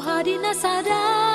hadi na sadar